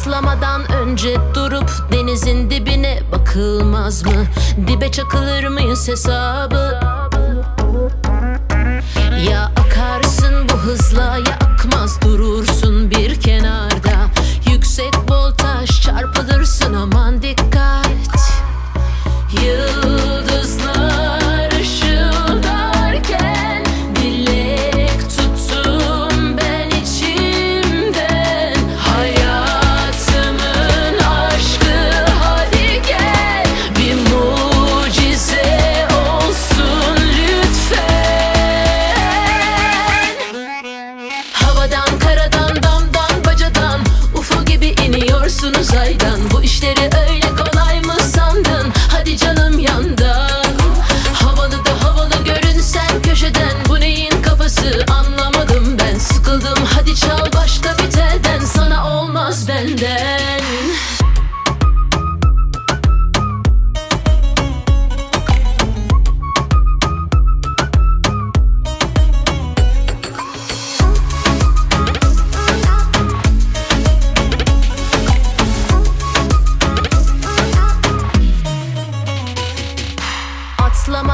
Atlamadan önce durup denizin dibine bakılmaz mı? Dibe çakılır mıyız hesabı?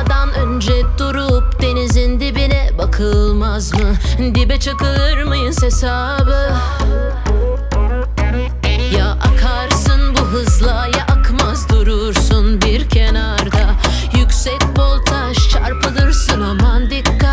senden önce durup denizin dibine bakılmaz mı? Dibe çakılır mıyız hesabı? Donde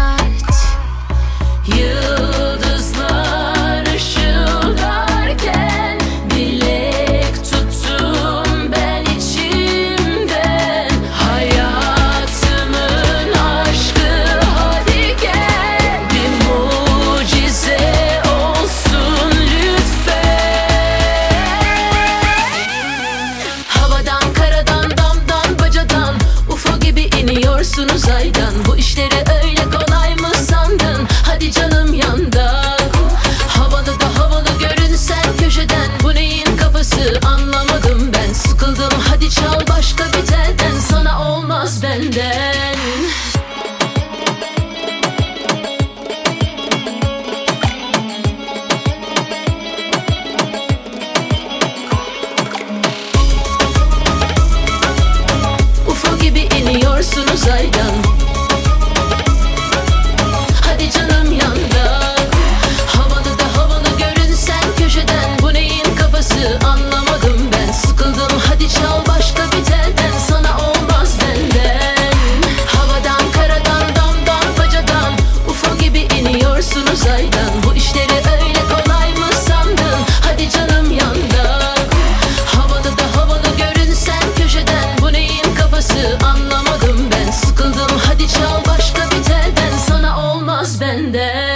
Yeah.